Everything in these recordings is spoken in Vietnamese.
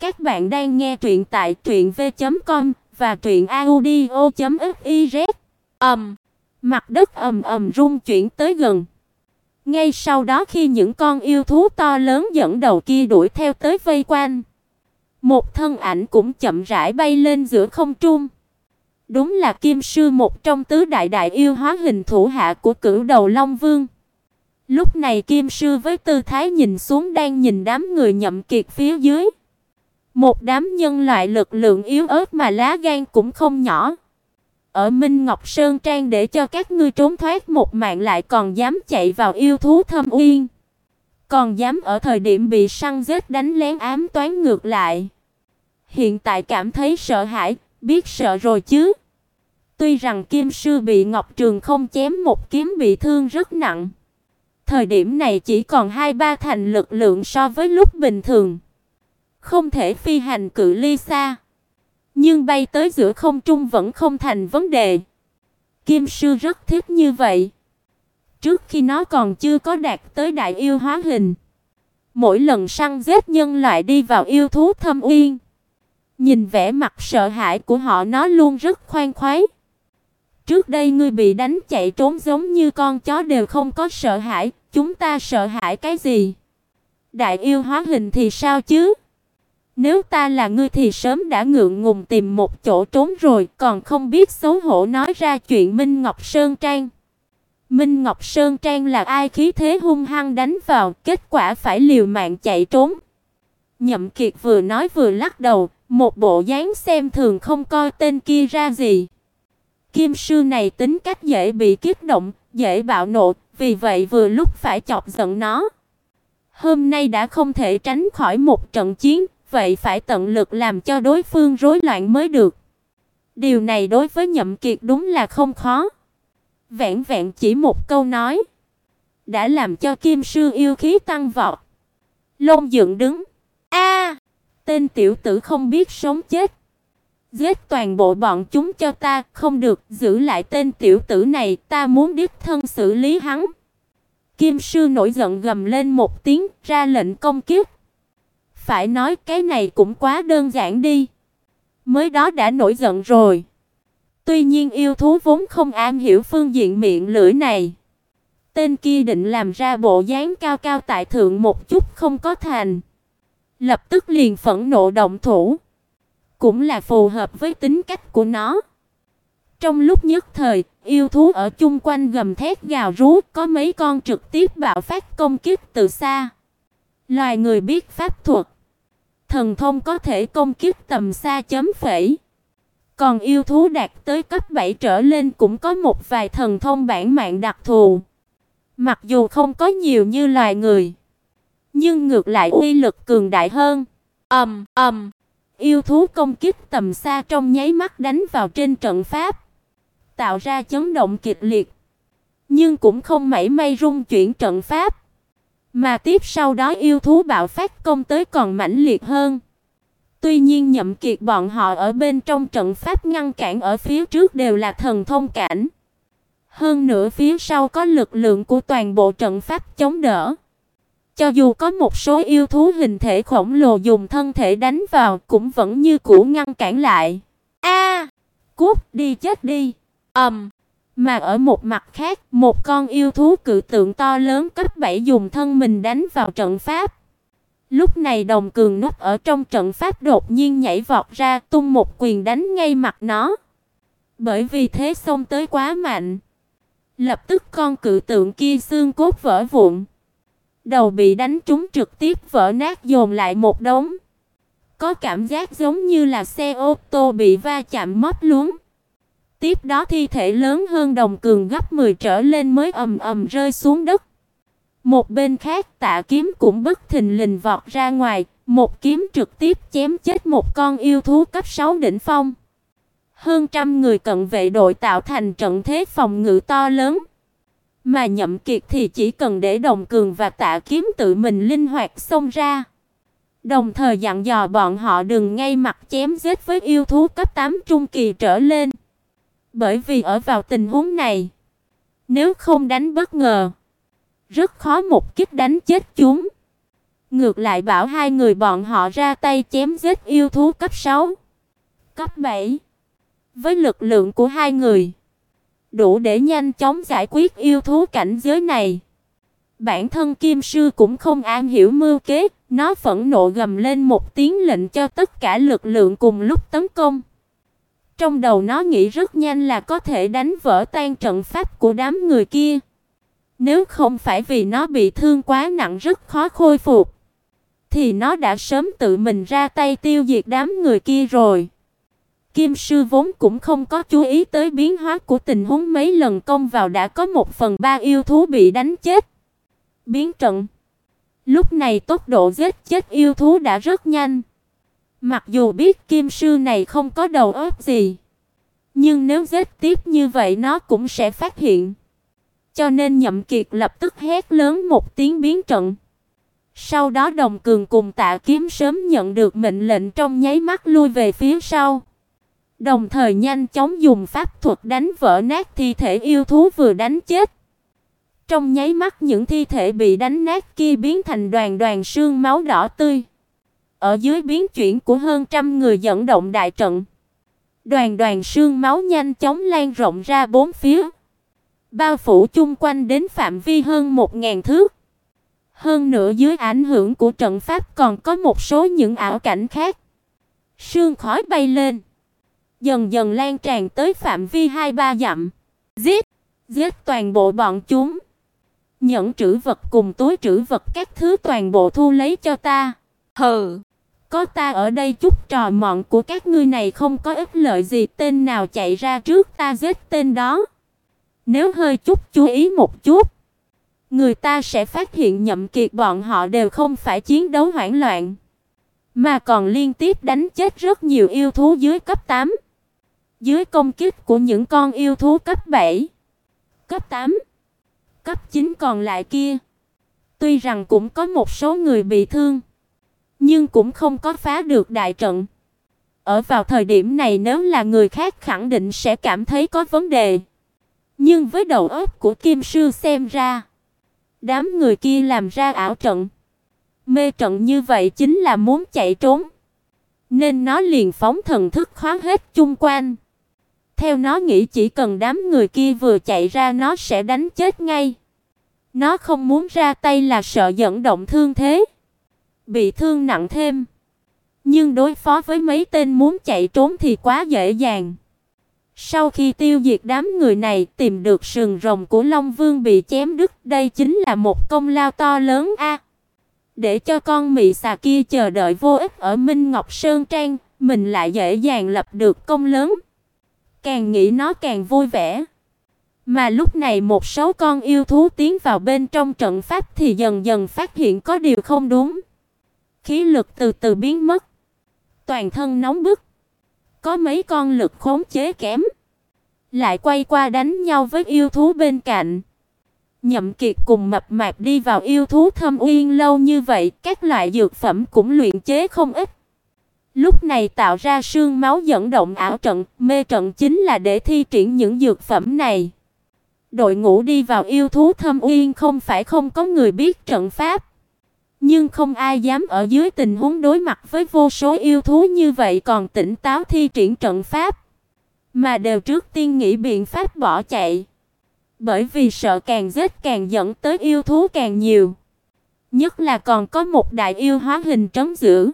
Các bạn đang nghe truyện tại truyệnv.com và truyệnaudio.fiz. Ầm. mặt đất ầm ầm rung chuyển tới gần. Ngay sau đó khi những con yêu thú to lớn dẫn đầu kia đuổi theo tới vây quanh, một thân ảnh cũng chậm rãi bay lên giữa không trung. Đúng là Kim sư một trong tứ đại đại yêu hóa hình thủ hạ của Cửu Đầu Long Vương. Lúc này Kim sư với tư thái nhìn xuống đang nhìn đám người nhậm kiệt phía dưới. Một đám nhân loại lực lượng yếu ớt mà lá gan cũng không nhỏ. Ở Minh Ngọc Sơn Trang để cho các ngươi trốn thoát một mạng lại còn dám chạy vào yêu thú thâm uyên. Còn dám ở thời điểm bị săn giết đánh lén ám toán ngược lại. Hiện tại cảm thấy sợ hãi, biết sợ rồi chứ. Tuy rằng Kim sư bị Ngọc Trường không chém một kiếm bị thương rất nặng. Thời điểm này chỉ còn hai ba thành lực lượng so với lúc bình thường. Không thể phi hành cự ly xa, nhưng bay tới giữa không trung vẫn không thành vấn đề. Kim sư rất thích như vậy. Trước khi nó còn chưa có đạt tới đại yêu hóa hình, mỗi lần săn giết nhân loại đi vào yêu thú thâm uyên, nhìn vẻ mặt sợ hãi của họ nó luôn rất khoan khoái. Trước đây ngươi bị đánh chạy trốn giống như con chó đều không có sợ hãi, chúng ta sợ hãi cái gì? Đại yêu hóa hình thì sao chứ? Nếu ta là ngươi thì sớm đã ngượng ngùng tìm một chỗ trốn rồi, còn không biết xấu hổ nói ra chuyện Minh Ngọc Sơn Trang. Minh Ngọc Sơn Trang là ai khí thế hung hăng đánh vào, kết quả phải liều mạng chạy trốn. Nhậm Kiệt vừa nói vừa lắc đầu, một bộ dáng xem thường không coi tên kia ra gì. Kim sư này tính cách dễ bị kích động, dễ bạo nộ, vì vậy vừa lúc phải chọc giận nó. Hôm nay đã không thể tránh khỏi một trận chiến, vậy phải tận lực làm cho đối phương rối loạn mới được. Điều này đối với Nhậm Kiệt đúng là không khó. Vẹn vẹn chỉ một câu nói, đã làm cho Kim sư yêu khí tăng vọt. Lông dựng đứng. A, tên tiểu tử không biết sống chết. Giết toàn bộ bọn chúng cho ta, không được, giữ lại tên tiểu tử này, ta muốn đích thân xử lý hắn. Kim sư nổi giận gầm lên một tiếng, ra lệnh công kiếp. Phải nói cái này cũng quá đơn giản đi. Mới đó đã nổi giận rồi. Tuy nhiên yêu thú vốn không am hiểu phương diện miệng lưỡi này. Tên kia định làm ra bộ dáng cao cao tại thượng một chút không có thành. Lập tức liền phẫn nộ động thủ. Cũng là phù hợp với tính cách của nó. Trong lúc nhất thời, yêu thú ở chung quanh gầm thét gào rú, có mấy con trực tiếp bạo phát công kích từ xa. Loài người biết pháp thuật, thần thông có thể công kích tầm xa chấm phẩy. Còn yêu thú đạt tới cấp 7 trở lên cũng có một vài thần thông bản mạng đặc thù. Mặc dù không có nhiều như loài người, nhưng ngược lại uy lực cường đại hơn. Ầm um, ầm. Um, yêu thú công kích tầm xa trong nháy mắt đánh vào trên trận pháp, tạo ra chấn động kịch liệt, nhưng cũng không mảy may rung chuyển trận pháp. Mà tiếp sau đó yêu thú bạo phát công tới còn mãnh liệt hơn. Tuy nhiên Nhậm Kiệt bọn họ ở bên trong trận pháp ngăn cản ở phía trước đều là thần thông cảnh. Hơn nữa phía sau có lực lượng của toàn bộ trận pháp chống đỡ. Cho dù có một số yêu thú hình thể khổng lồ dùng thân thể đánh vào cũng vẫn như cũ ngăn cản lại. A! cút đi chết đi. Ầm. Um, mà ở một mặt khác, một con yêu thú cự tượng to lớn cấp 7 dùng thân mình đánh vào trận pháp. Lúc này Đồng Cường núp ở trong trận pháp đột nhiên nhảy vọt ra, tung một quyền đánh ngay mặt nó. Bởi vì thế xông tới quá mạnh, lập tức con cự tượng kia xương cốt vỡ vụn. Đầu bị đánh trúng trực tiếp vỡ nát dồn lại một đống. Có cảm giác giống như là xe ô tô bị va chạm móp luống. Tiếp đó thi thể lớn hơn đồng cường gấp 10 trở lên mới ầm ầm rơi xuống đất. Một bên khác, Tạ Kiếm cũng bất thình lình vọt ra ngoài, một kiếm trực tiếp chém chết một con yêu thú cấp 6 đỉnh phong. Hơn trăm người cận vệ đội tạo thành trận thế phòng ngự to lớn. Mà Nhậm Kiệt thì chỉ cần để Đồng Cường và Tạ Kiếm tự mình linh hoạt xông ra. Đồng thời dặn dò bọn họ đừng ngay mặt chém giết với yêu thú cấp 8 trung kỳ trở lên. Bởi vì ở vào tình huống này, nếu không đánh bất ngờ, rất khó một kích đánh chết chúng. Ngược lại bảo hai người bọn họ ra tay chém giết yêu thú cấp 6, cấp 7. Với lực lượng của hai người, đủ để nhanh chóng giải quyết yêu thú cảnh giới này. Bản thân Kim sư cũng không an hiểu mưu kế, nó phẫn nộ gầm lên một tiếng lệnh cho tất cả lực lượng cùng lúc tấn công. Trong đầu nó nghĩ rất nhanh là có thể đánh vỡ tan trận pháp của đám người kia. Nếu không phải vì nó bị thương quá nặng rất khó khôi phục, thì nó đã sớm tự mình ra tay tiêu diệt đám người kia rồi. Kim sư vốn cũng không có chú ý tới biến hóa của tình huống mấy lần công vào đã có một phần ba yêu thú bị đánh chết. Biến trận. Lúc này tốc độ giết chết yêu thú đã rất nhanh. Mặc dù biết kim sư này không có đầu óc gì, nhưng nếu giết tiếp như vậy nó cũng sẽ phát hiện. Cho nên Nhậm Kiệt lập tức hét lớn một tiếng biến trận. Sau đó Đồng Cường cùng Tạ Kiếm sớm nhận được mệnh lệnh trong nháy mắt lui về phía sau. Đồng thời nhanh chóng dùng pháp thuật đánh vỡ nát thi thể yêu thú vừa đánh chết. Trong nháy mắt những thi thể bị đánh nát kia biến thành đoàn đoàn xương máu đỏ tươi. Ở dưới biến chuyển của hơn trăm người dẫn động đại trận. Đoàn đoàn xương máu nhanh chóng lan rộng ra bốn phía, bao phủ chung quanh đến phạm vi hơn một ngàn thước. Hơn nữa dưới ảnh hưởng của trận pháp còn có một số những ảo cảnh khác. Sương khói bay lên, dần dần lan tràn tới phạm vi hai ba dặm. Giết, giết toàn bộ bọn chúng. Nhẫn trữ vật cùng túi trữ vật các thứ toàn bộ thu lấy cho ta. Hừ, có ta ở đây chút trò mọn của các ngươi này không có ích lợi gì, tên nào chạy ra trước ta giết tên đó. Nếu hơi chút chú ý một chút, người ta sẽ phát hiện Nhậm Kiệt bọn họ đều không phải chiến đấu hoảng loạn, mà còn liên tiếp đánh chết rất nhiều yêu thú dưới cấp 8. Dưới công kích của những con yêu thú cấp 7, cấp 8, cấp 9 còn lại kia, tuy rằng cũng có một số người bị thương, nhưng cũng không có phá được đại trận. Ở vào thời điểm này nếu là người khác khẳng định sẽ cảm thấy có vấn đề. Nhưng với đầu óc của Kim sư xem ra, đám người kia làm ra ảo trận, mê trận như vậy chính là muốn chạy trốn. Nên nó liền phóng thần thức khóa hết chung quanh. Theo nó nghĩ chỉ cần đám người kia vừa chạy ra nó sẽ đánh chết ngay. Nó không muốn ra tay là sợ dẫn động thương thế bị thương nặng thêm. Nhưng đối phó với mấy tên muốn chạy trốn thì quá dễ dàng. Sau khi tiêu diệt đám người này, tìm được sừng rồng của Long Vương bị chém đứt, đây chính là một công lao to lớn a. để cho con mị xà kia chờ đợi vô ích ở Minh Ngọc Sơn Trang, mình lại dễ dàng lập được công lớn. Càng nghĩ nó càng vui vẻ. Mà lúc này một số con yêu thú tiến vào bên trong trận pháp thì dần dần phát hiện có điều không đúng khí lực từ từ biến mất. Toàn thân nóng bức. Có mấy con lực khống chế kém, lại quay qua đánh nhau với yêu thú bên cạnh. Nhậm Kiệt cùng mập mạp đi vào yêu thú thâm uyên lâu như vậy, các loại dược phẩm cũng luyện chế không ít. Lúc này tạo ra sương máu dẫn động ảo trận, mê trận chính là để thi triển những dược phẩm này. Đội ngũ đi vào yêu thú thâm uyên không phải không có người biết trận pháp, nhưng không ai dám ở dưới tình huống đối mặt với vô số yêu thú như vậy còn tỉnh táo thi triển trận pháp, mà đều trước tiên nghĩ biện pháp bỏ chạy. Bởi vì sợ càng giết càng dẫn tới yêu thú càng nhiều. Nhất là còn có một đại yêu hóa hình trấn giữ.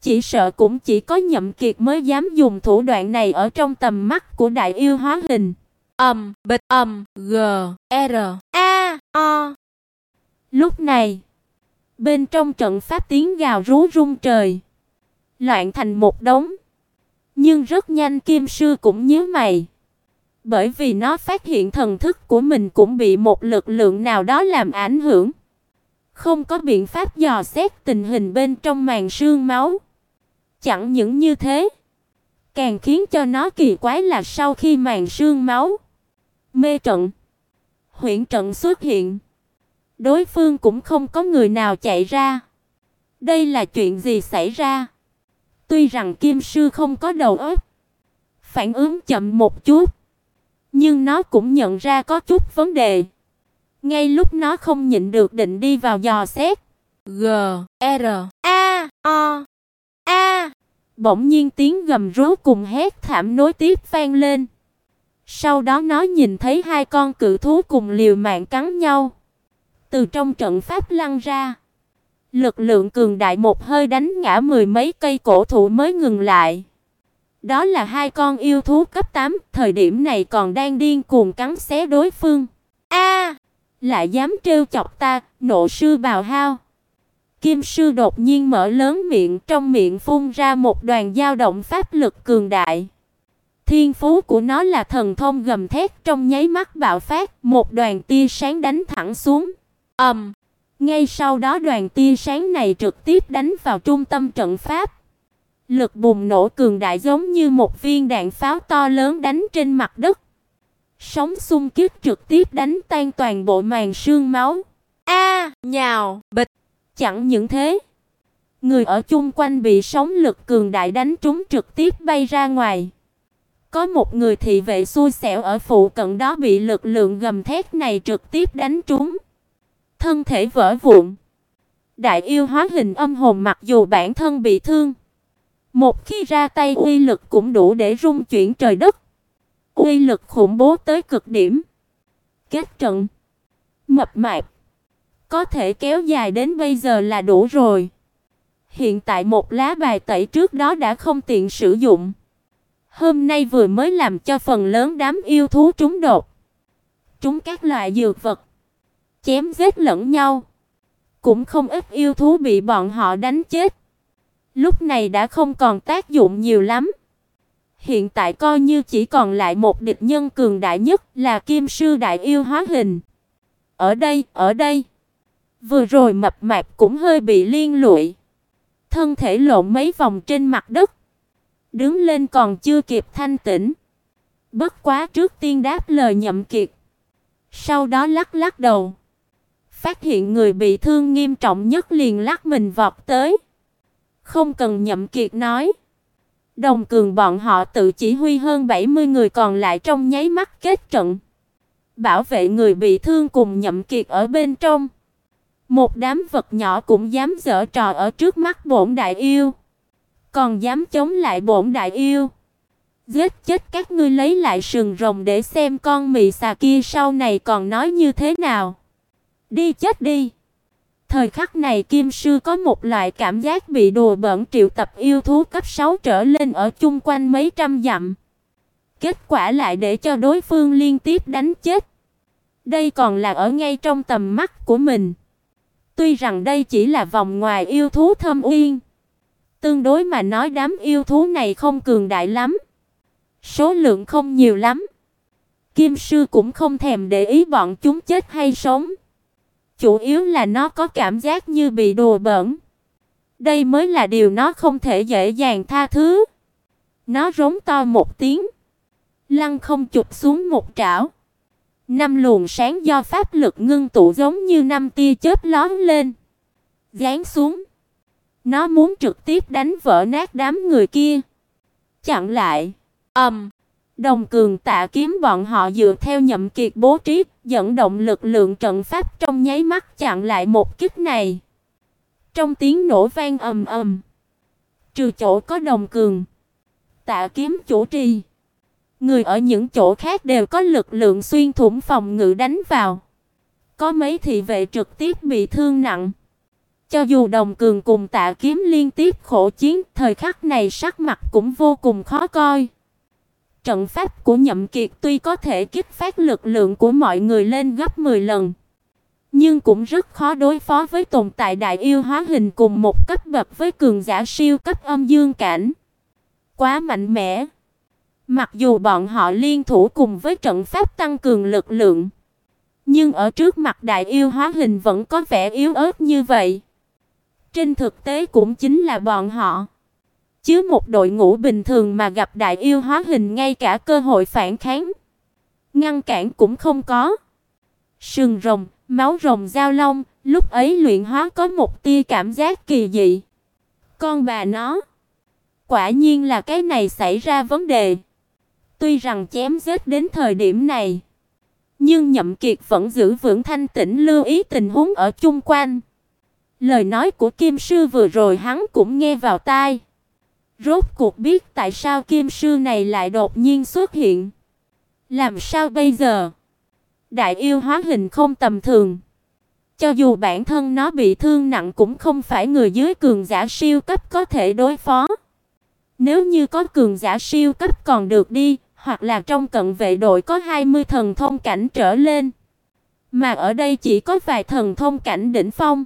Chỉ sợ cũng chỉ có Nhậm Kiệt mới dám dùng thủ đoạn này ở trong tầm mắt của đại yêu hóa hình. Ầm, um, bịch ầm, um, g, r, a, o. Lúc này, Bên trong trận pháp tiếng gào rú rung trời, loạn thành một đống. Nhưng rất nhanh Kim sư cũng nhíu mày, bởi vì nó phát hiện thần thức của mình cũng bị một lực lượng nào đó làm ảnh hưởng. Không có biện pháp dò xét tình hình bên trong màn sương máu. Chẳng những như thế, càng khiến cho nó kỳ quái là sau khi màn sương máu, mê trận, huyễn trận xuất hiện, Đối phương cũng không có người nào chạy ra. Đây là chuyện gì xảy ra? Tuy rằng Kim sư không có đầu óc, phản ứng chậm một chút, nhưng nó cũng nhận ra có chút vấn đề. Ngay lúc nó không nhịn được định đi vào dò xét, G R A O A. Bỗng nhiên tiếng gầm rú cùng hét thảm nối tiếp vang lên. Sau đó nó nhìn thấy hai con cự thú cùng liều mạng cắn nhau. Từ trong trận pháp lăn ra. Lực lượng cường đại một hơi đánh ngã mười mấy cây cổ thụ mới ngừng lại. Đó là hai con yêu thú cấp 8, thời điểm này còn đang điên cuồng cắn xé đối phương. A, lại dám trêu chọc ta, nộ sư bào hao. Kim sư đột nhiên mở lớn miệng, trong miệng phun ra một đoàn dao động pháp lực cường đại. Thiên phú của nó là thần thông gầm thét trong nháy mắt bạo phát, một đoàn tia sáng đánh thẳng xuống. Ầm. Um, ngay sau đó đoàn tia sáng này trực tiếp đánh vào trung tâm trận pháp. Lực bùng nổ cường đại giống như một viên đạn pháo to lớn đánh trên mặt đất. Sóng xung kích trực tiếp đánh tan toàn bộ màn sương máu. A, nhào, bịch. Chẳng những thế, người ở chung quanh bị sóng lực cường đại đánh trúng trực tiếp bay ra ngoài. Có một người thị vệ xui xẻo ở phụ cận đó bị lực lượng gầm thét này trực tiếp đánh trúng, thân thể vỡ vụn. Đại yêu hóa hình âm hồn mặc dù bản thân bị thương, một khi ra tay uy lực cũng đủ để rung chuyển trời đất. Uy lực khủng bố tới cực điểm. Kết trận mập mạp có thể kéo dài đến bây giờ là đủ rồi. Hiện tại một lá bài tẩy trước đó đã không tiện sử dụng. Hôm nay vừa mới làm cho phần lớn đám yêu thú trúng đột. Trúng các loại dược vật, chém giết lẫn nhau. Cũng không ít yêu thú bị bọn họ đánh chết. Lúc này đã không còn tác dụng nhiều lắm. Hiện tại coi như chỉ còn lại một địch nhân cường đại nhất là Kim sư đại yêu hóa hình. Ở đây, ở đây. Vừa rồi mập mạp cũng hơi bị liên lụy. Thân thể lộn mấy vòng trên mặt đất. Đứng lên còn chưa kịp thanh tĩnh. Bất quá trước tiên đáp lời Nhậm Kiệt. Sau đó lắc lắc đầu. Phát hiện người bị thương nghiêm trọng nhất liền lắc mình vọt tới. Không cần Nhậm Kiệt nói. Đồng cường bọn họ tự chỉ huy hơn 70 người còn lại trong nháy mắt kết trận. Bảo vệ người bị thương cùng Nhậm Kiệt ở bên trong. Một đám vật nhỏ cũng dám giở trò ở trước mắt bổn đại yêu, còn dám chống lại bổn đại yêu. Giết chết các ngươi lấy lại sừng rồng để xem con mị xà kia sau này còn nói như thế nào. Đi chết đi. Thời khắc này Kim sư có một loại cảm giác bị đồ bẩn triệu tập yêu thú cấp 6 trở lên ở chung quanh mấy trăm dặm. Kết quả lại để cho đối phương liên tiếp đánh chết. Đây còn là ở ngay trong tầm mắt của mình. Tuy rằng đây chỉ là vòng ngoài yêu thú thâm uyên, tương đối mà nói đám yêu thú này không cường đại lắm, số lượng không nhiều lắm. Kim sư cũng không thèm để ý bọn chúng chết hay sống. Chủ yếu là nó có cảm giác như bị đồ bẩn. Đây mới là điều nó không thể dễ dàng tha thứ. Nó rống to một tiếng, lăn không chụp xuống một trảo. Năm luồng sáng do pháp lực ngưng tụ giống như năm tia chớp lóe lên, giáng xuống. Nó muốn trực tiếp đánh vỡ nát đám người kia. Chặn lại. Ầm. Um, Đồng Cường Tạ kiếm bọn họ dựa theo nhậm kiệt bố trí, dẫn động lực lượng trận pháp trong nháy mắt chặn lại một kích này. Trong tiếng nổ vang ầm ầm, trừ chỗ có Đồng Cường, Tạ kiếm chủ trì, Người ở những chỗ khác đều có lực lượng xuyên thủng phòng ngự đánh vào. Có mấy thị vệ trực tiếp bị thương nặng. Cho dù Đồng Cường cùng Tạ Kiếm liên tiếp khổ chiến, thời khắc này sắc mặt cũng vô cùng khó coi. Trận pháp của Nhậm Kiệt tuy có thể kích phát lực lượng của mọi người lên gấp 10 lần, nhưng cũng rất khó đối phó với tồn tại đại yêu hóa hình cùng một cấp bậc với cường giả siêu cấp âm dương cảnh. Quá mạnh mẽ. Mặc dù bọn họ liên thủ cùng với trận pháp tăng cường lực lượng, nhưng ở trước mặt đại yêu hóa hình vẫn có vẻ yếu ớt như vậy. Trên thực tế cũng chính là bọn họ. Chứ một đội ngũ bình thường mà gặp đại yêu hóa hình ngay cả cơ hội phản kháng, ngăn cản cũng không có. Sừng rồng, máu rồng giao long, lúc ấy luyện hóa có một tia cảm giác kỳ dị. Con bà nó, quả nhiên là cái này xảy ra vấn đề. Tuy rằng chém giết đến thời điểm này, nhưng Nhậm Kiệt vẫn giữ vững thanh tĩnh lưu ý tình huống ở chung quanh. Lời nói của Kim sư vừa rồi hắn cũng nghe vào tai. Rốt cuộc biết tại sao Kim sư này lại đột nhiên xuất hiện. Làm sao bây giờ? Đại yêu hóa hình không tầm thường. Cho dù bản thân nó bị thương nặng cũng không phải người dưới cường giả siêu cấp có thể đối phó. Nếu như có cường giả siêu cấp còn được đi, hoặc là trong cận vệ đội có 20 thần thông cảnh trở lên. Mà ở đây chỉ có vài thần thông cảnh đỉnh phong.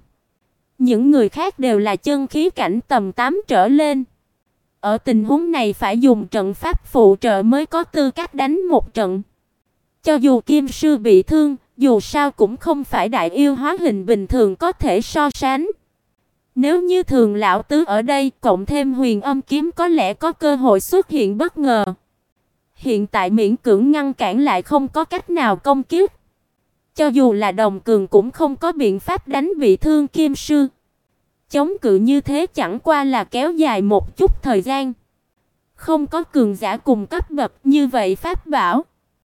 Những người khác đều là chân khí cảnh tầm 8 trở lên. Ở tình huống này phải dùng trận pháp phụ trợ mới có tư cách đánh một trận. Cho dù Kim sư bị thương, dù sao cũng không phải đại yêu hóa hình bình thường có thể so sánh. Nếu như thường lão tứ ở đây, cộng thêm Huyền Âm kiếm có lẽ có cơ hội xuất hiện bất ngờ. Hiện tại miễn cưỡng ngăn cản lại không có cách nào công kiếp. Cho dù là đồng cường cũng không có biện pháp đánh bị thương Kim sư. Chống cự như thế chẳng qua là kéo dài một chút thời gian. Không có cường giả cùng cấp bậc như vậy pháp bảo